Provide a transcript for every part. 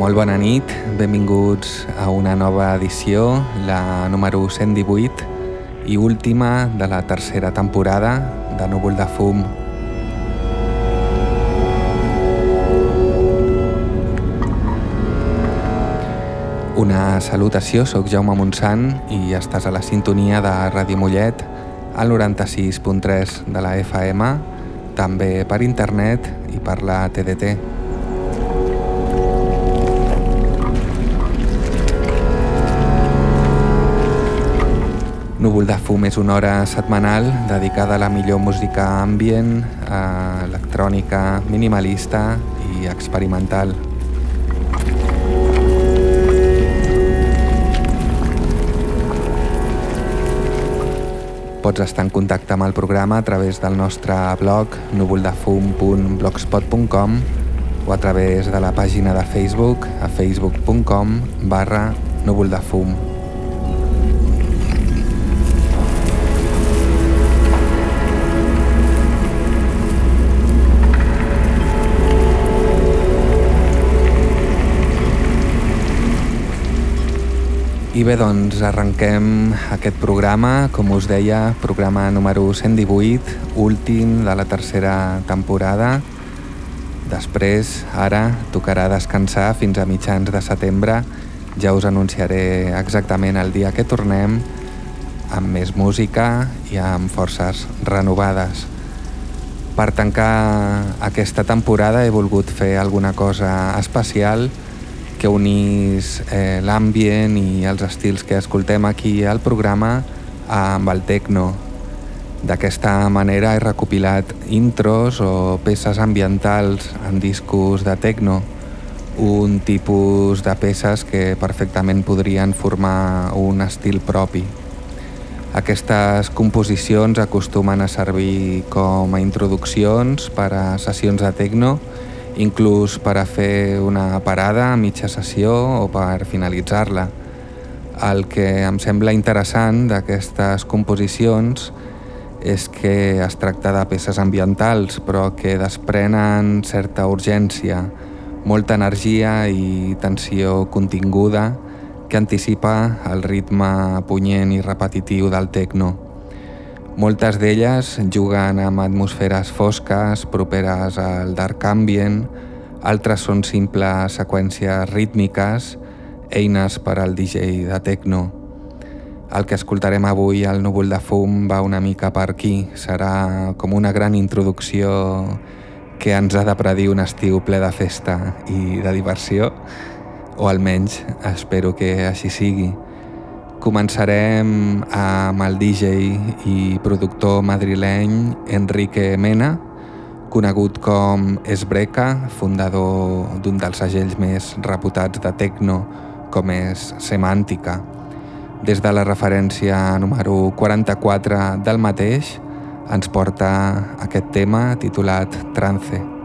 molt bona nit. Benvinguts a una nova edició, la número 118 i última de la tercera temporada de Núvol de Fum. Una salutació, sóc Jaume Montsant i estàs a la sintonia de Ràdio Mollet al 96.3 de la FM, també per internet i per la TDT. Núvol de fum és una hora setmanal dedicada a la millor música ambient, electrònica minimalista i experimental. Pots estar en contacte amb el programa a través del nostre blog núvoldefum.blogspot.com o a través de la pàgina de Facebook a facebook.com barra núvoldefum.com I bé, doncs arrenquem aquest programa, com us deia, programa número 118, últim de la tercera temporada. Després, ara, tocarà descansar fins a mitjans de setembre. Ja us anunciaré exactament el dia que tornem, amb més música i amb forces renovades. Per tancar aquesta temporada he volgut fer alguna cosa especial que unís eh, l'ambient i els estils que escoltem aquí al programa amb el techno. D'aquesta manera he recopilat intros o peces ambientals en discos de techno, un tipus de peces que perfectament podrien formar un estil propi. Aquestes composicions acostumen a servir com a introduccions per a sessions de techno inclús per a fer una parada a mitja sessió o per finalitzar-la. El que em sembla interessant d'aquestes composicions és que es tracta de peces ambientals però que desprenen certa urgència, molta energia i tensió continguda que anticipa el ritme punyent i repetitiu del techno. Moltes d'elles juguen amb atmosferes fosques properes al dark ambient, altres són simples seqüències rítmiques, eines per al DJ de techno. El que escoltarem avui al núvol de fum va una mica per aquí, serà com una gran introducció que ens ha de predir un estiu ple de festa i de diversió, o almenys espero que així sigui. Començarem amb el DJ i productor madrileny Enrique Mena, conegut com Esbreca, fundador d'un dels segells més reputats de techno com és Semàntica. Des de la referència número 44 del mateix, ens porta aquest tema titulat Trance.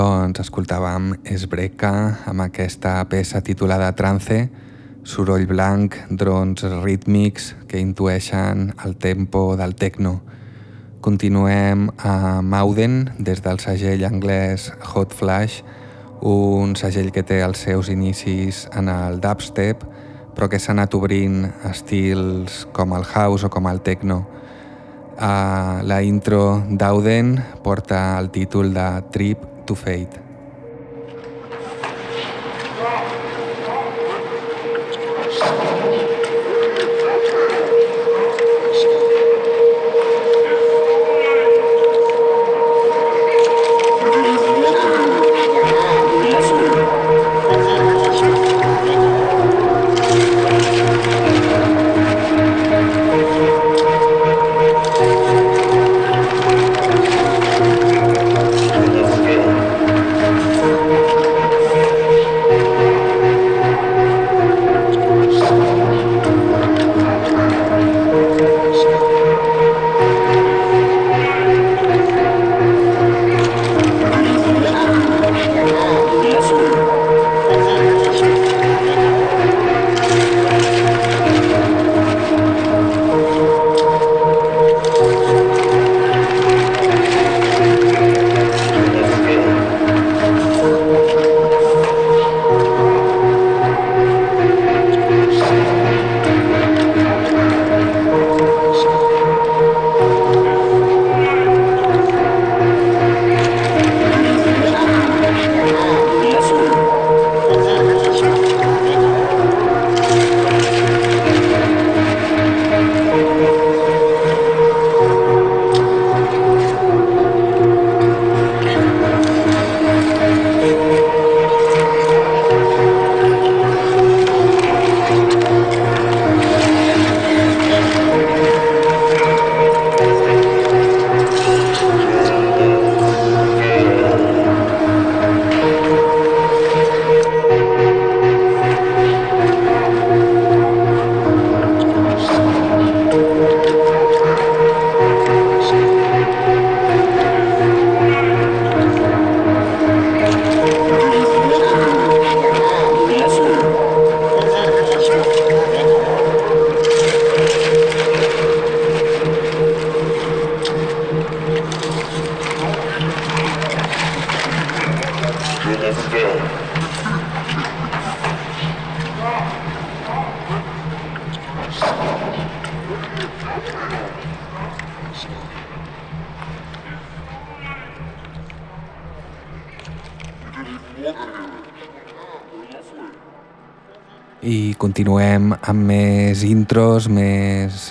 Doncs escoltàvem Esbreca amb aquesta peça titulada Trance, soroll blanc, drons rítmics que intueixen el tempo del techno. Continuem a Mauden des del segell anglès Hot Flash, un segell que té els seus inicis en el dubstep, però que s'ha anat obrint estils com el house o com el techno. Uh, la intro d'Auden porta el títol de Trip feita.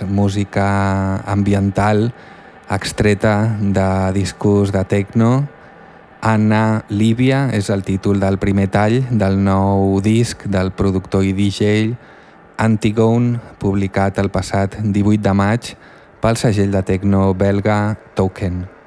Música ambiental extreta de discos de techno. Anna Líbia és el títol del primer tall del nou disc del productor i DJ Antigone, publicat el passat 18 de maig pel segell de techno belga Token.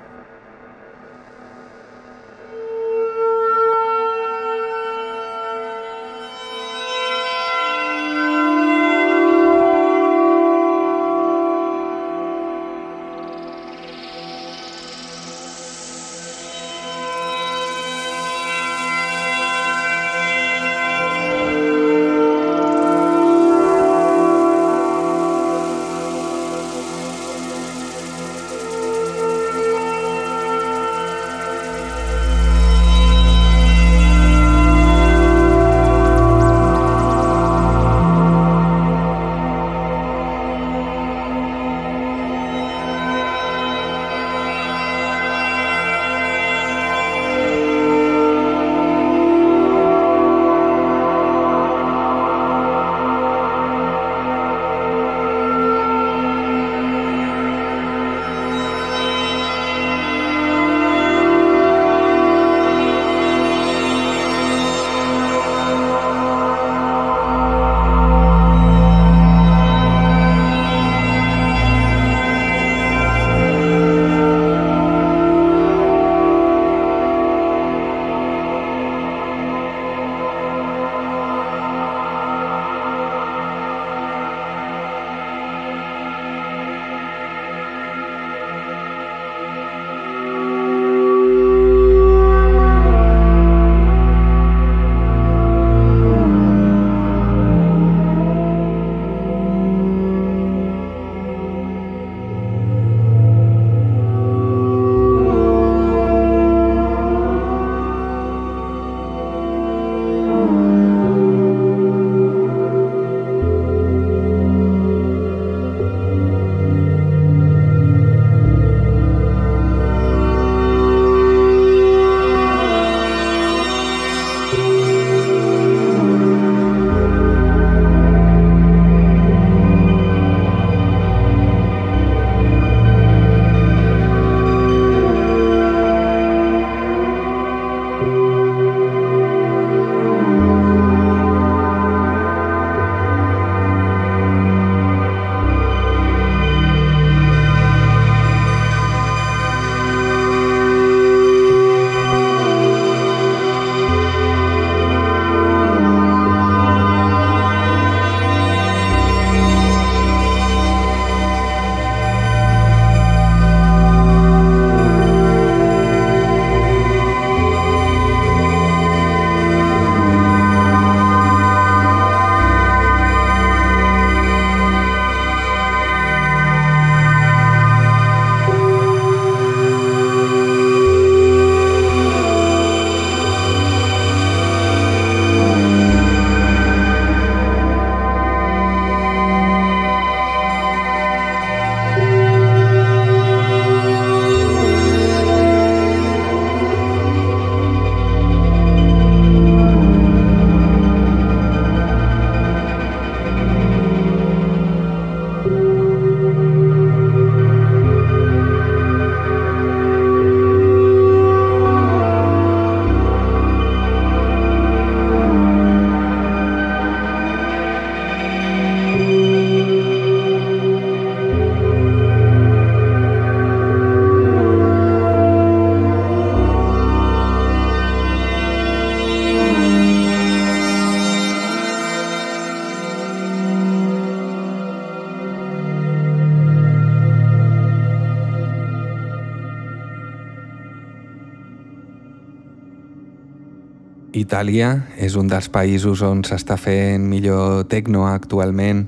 Itàlia és un dels països on s'està fent millor techno actualment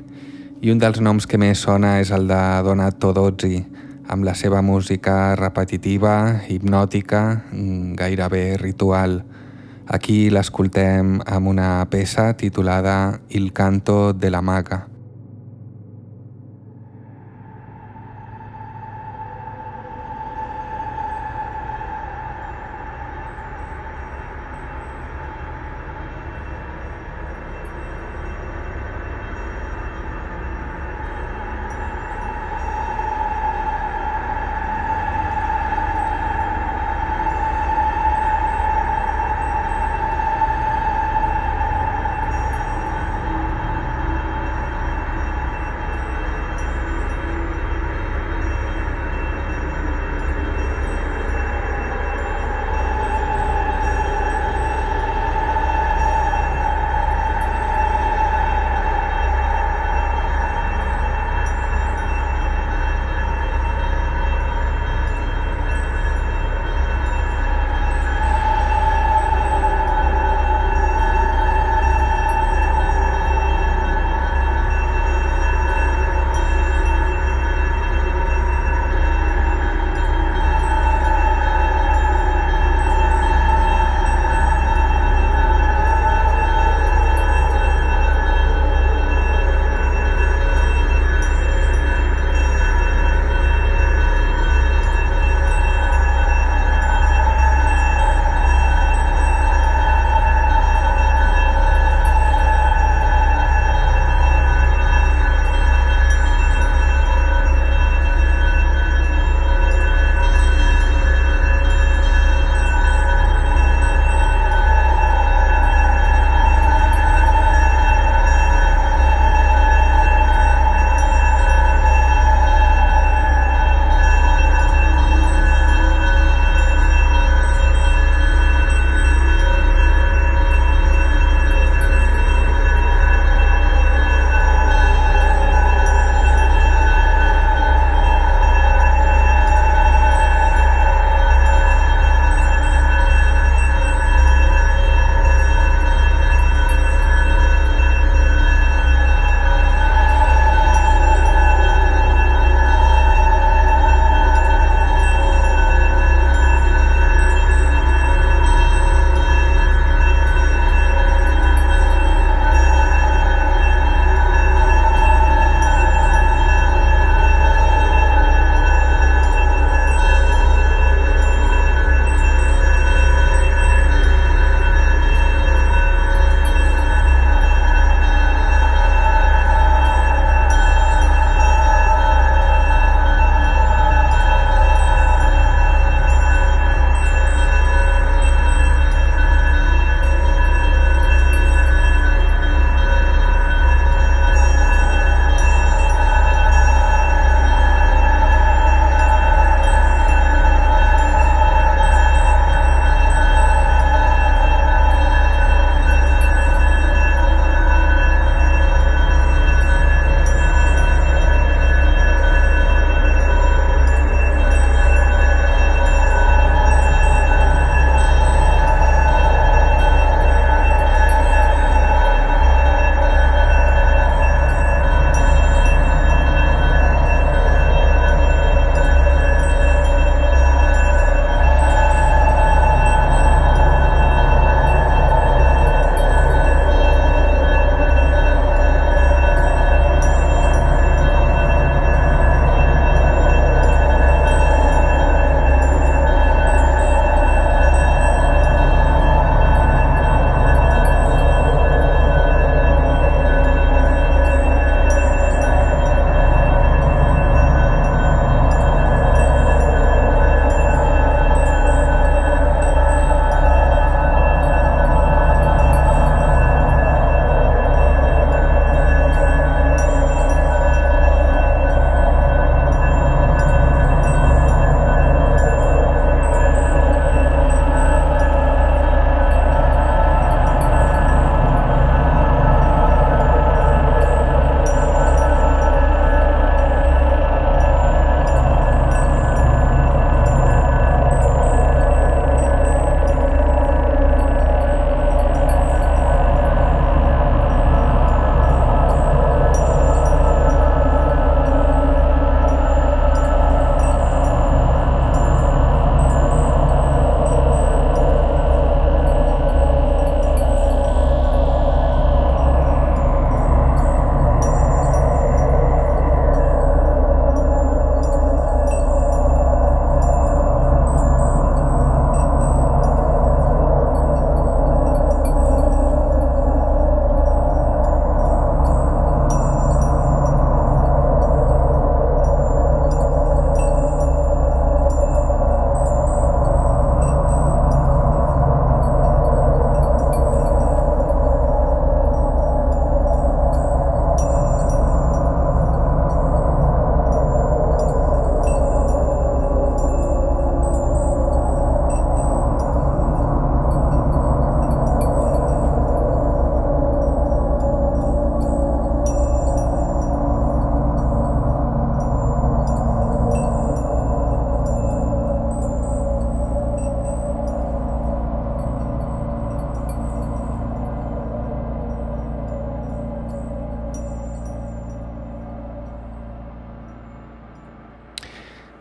i un dels noms que més sona és el de Donato Dozzi, amb la seva música repetitiva, hipnòtica, gairebé ritual. Aquí l'escoltem amb una peça titulada Il canto de la maga.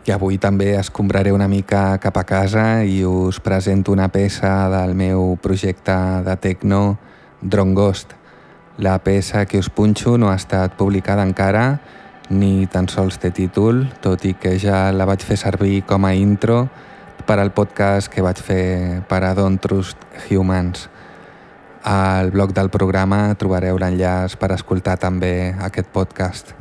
I avui també escombraré una mica cap a casa i us presento una peça del meu projecte de techno Drone Ghost. La peça que us punxo no ha estat publicada encara ni tan sols té títol, tot i que ja la vaig fer servir com a intro per al podcast que vaig fer per a Don't Trust Humans. Al blog del programa trobareu l'enllaç per escoltar també aquest podcast.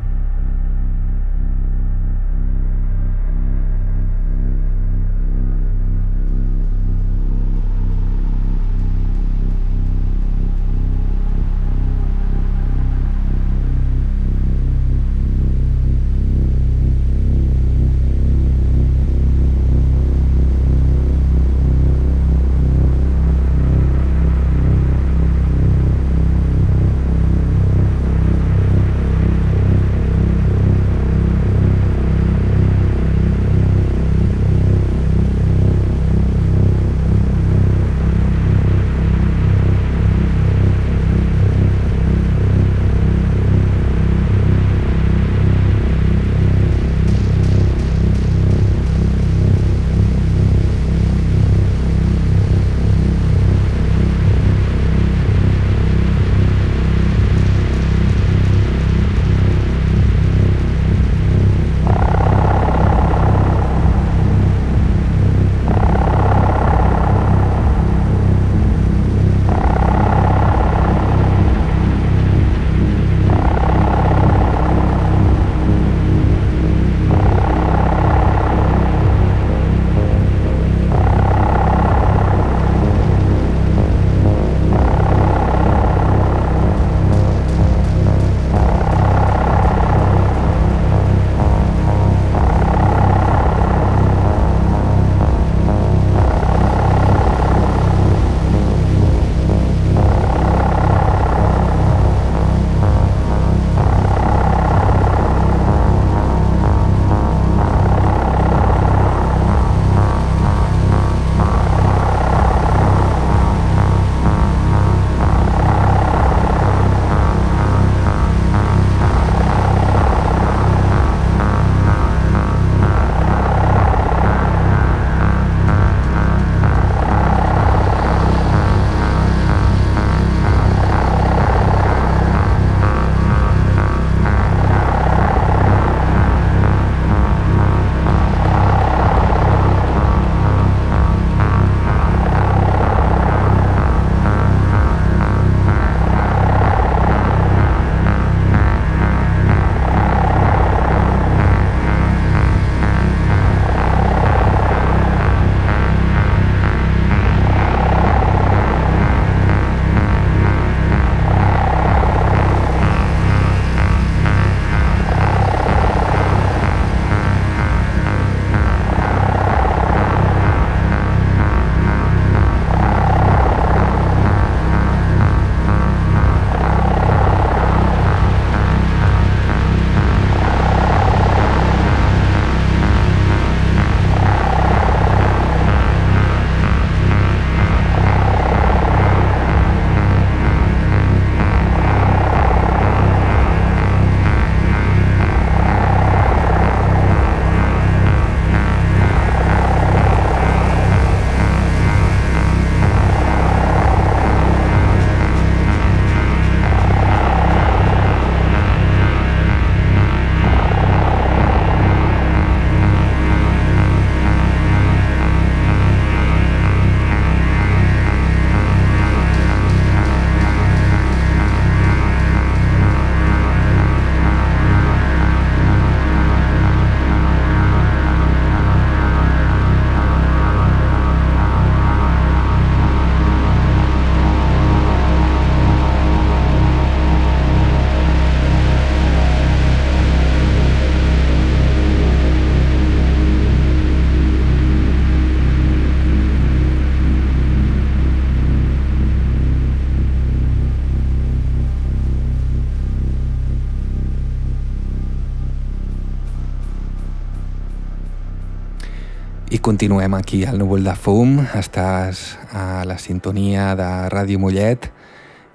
Continuem aquí al núvol de fum, estàs a la sintonia de Ràdio Mollet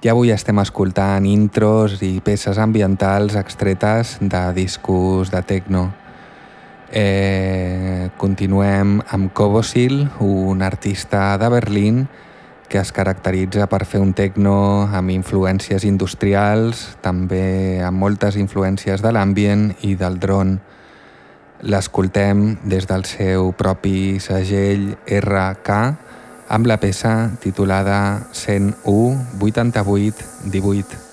i avui estem escoltant intros i peces ambientals extretes de discos de techno. Eh, continuem amb Kobosil, un artista de Berlín que es caracteritza per fer un techno amb influències industrials, també amb moltes influències de l'ambient i del dron. L'escoltem des del seu propi segell RK amb la peça titulada 101 88 18.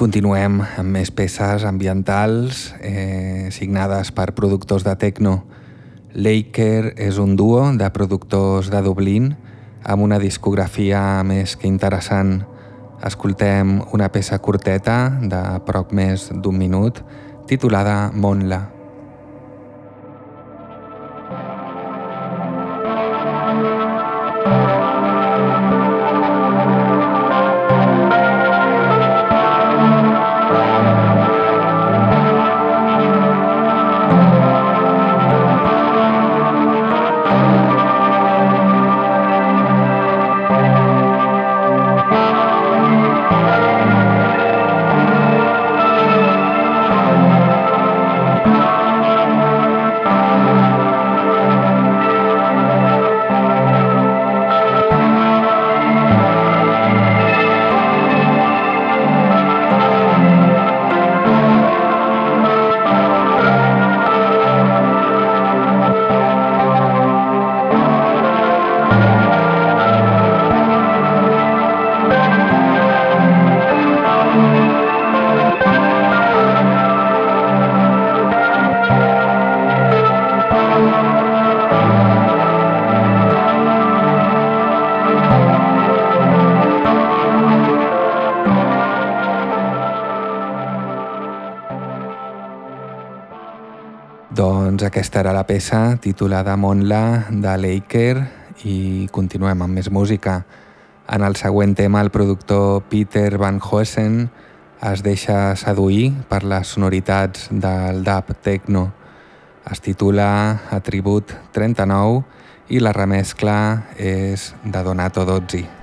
Continuem amb més peces ambientals eh, signades per productors de techno. Laker és un duo de productors de Dublín amb una discografia més que interessant. Escoltem una peça curteta de prop més d'un minut titulada Monla. Doncs aquesta era la peça titulada Monla de Laker i continuem amb més música. En el següent tema el productor Peter Van Hoesen es deixa seduir per les sonoritats del dub techno. Es titula Atribut 39 i la remescla és de Donato Dozzi.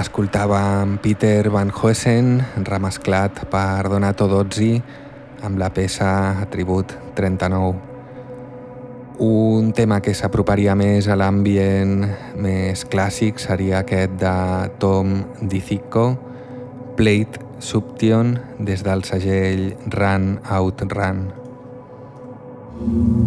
Escoltàvem Peter Van Hoesen, remesclat per Donato Dozzi, amb la peça Atribut 39. Un tema que s'aproparia més a l'ambient més clàssic seria aquest de Tom DiCicco, Plate Subtion, des del segell Run Out Run. Run.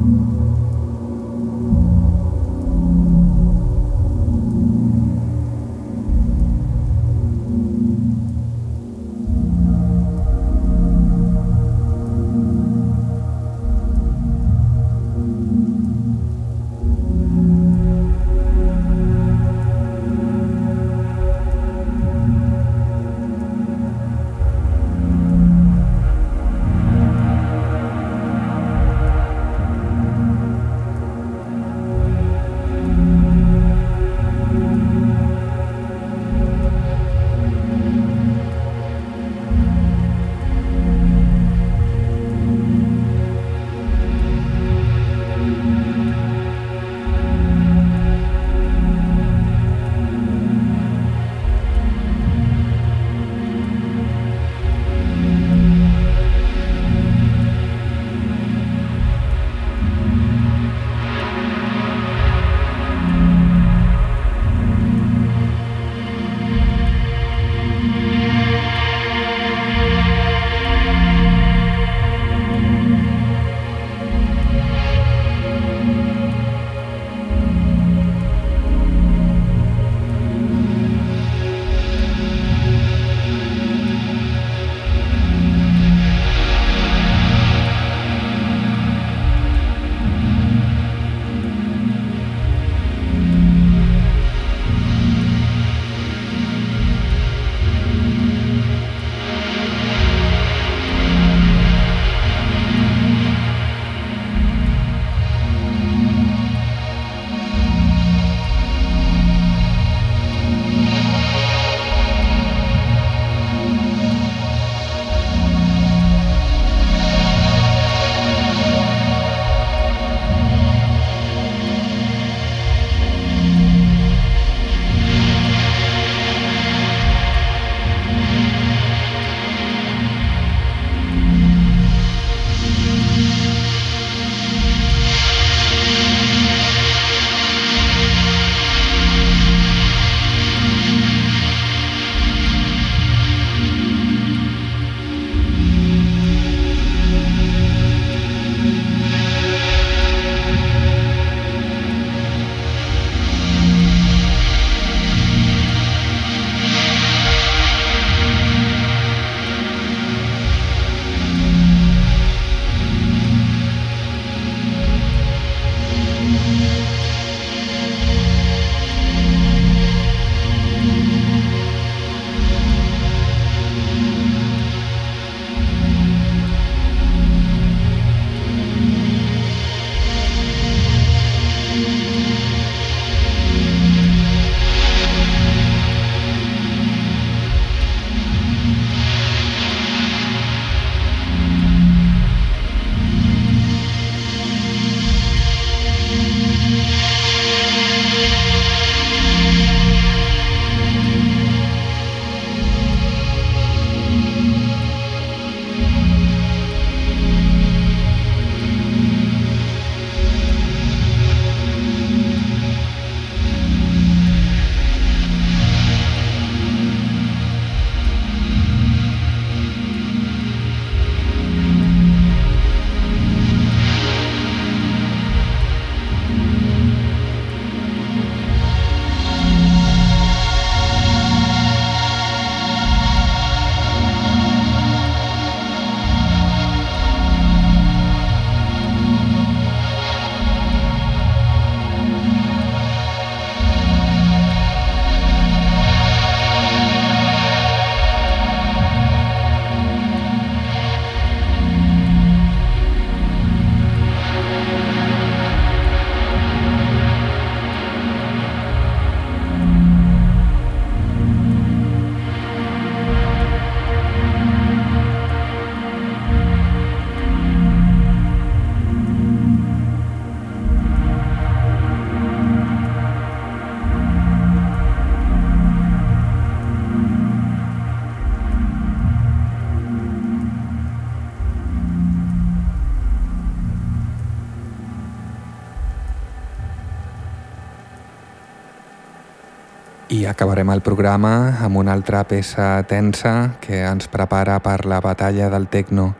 Acabarem el programa amb una altra peça tensa que ens prepara per la batalla del techno,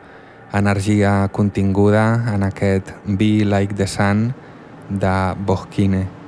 energia continguda en aquest Be Like the Sun de Bohkine.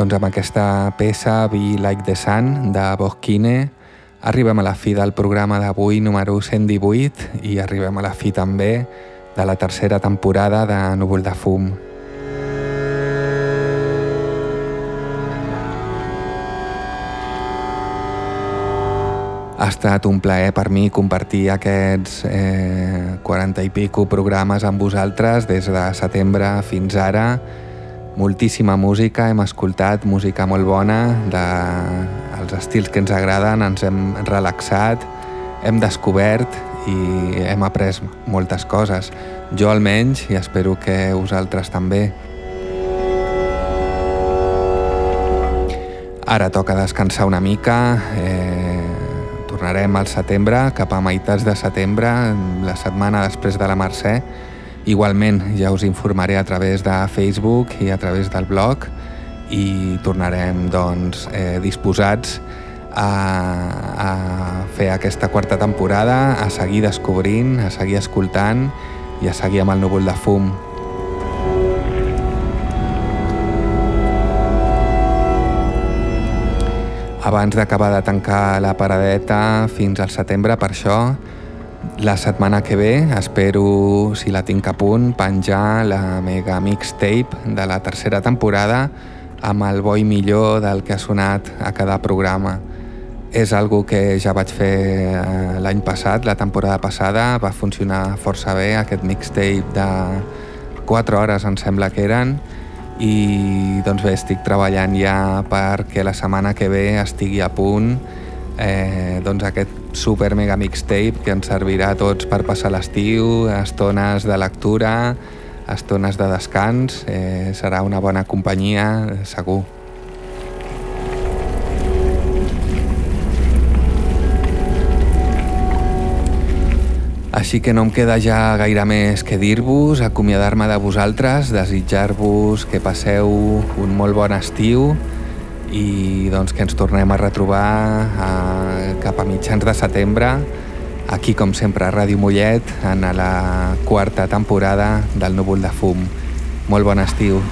Doncs amb aquesta peça Be Like the Sun de Bosquine arribem a la fi del programa d'avui número 118 i arribem a la fi també de la tercera temporada de Núvol de Fum. Ha estat un plaer per mi compartir aquests eh, 40 i pico programes amb vosaltres des de setembre fins ara Moltíssima música, hem escoltat música molt bona, de, els estils que ens agraden, ens hem relaxat, hem descobert i hem après moltes coses. Jo almenys i espero que vosaltres també. Ara toca descansar una mica, eh, tornarem al setembre, cap a meitats de setembre, la setmana després de la Mercè. Igualment, ja us informaré a través de Facebook i a través del blog i tornarem doncs, eh, disposats a, a fer aquesta quarta temporada, a seguir descobrint, a seguir escoltant i a seguir amb el núvol de fum. Abans d'acabar de tancar la paradeta fins al setembre, per això la setmana que ve espero, si la tinc a punt, penjar la mega mixtape de la tercera temporada amb el bo millor del que ha sonat a cada programa. És algo que ja vaig fer eh, l'any passat, la temporada passada, va funcionar força bé aquest mixtape de 4 hores em sembla que eren, i doncs bé, estic treballant ja perquè la setmana que ve estigui a punt eh, doncs aquest super mega mixtape que ens servirà a tots per passar l'estiu, estones de lectura, estones de descans, eh, serà una bona companyia, segur. Així que no em queda ja gaire més que dir-vos, acomiadar-me de vosaltres, desitjar-vos que passeu un molt bon estiu i doncs que ens tornem a retrobar a, cap a mitjans de setembre aquí com sempre a Ràdio Mollet en la quarta temporada del Núvol de Fum. Molt bon estiu.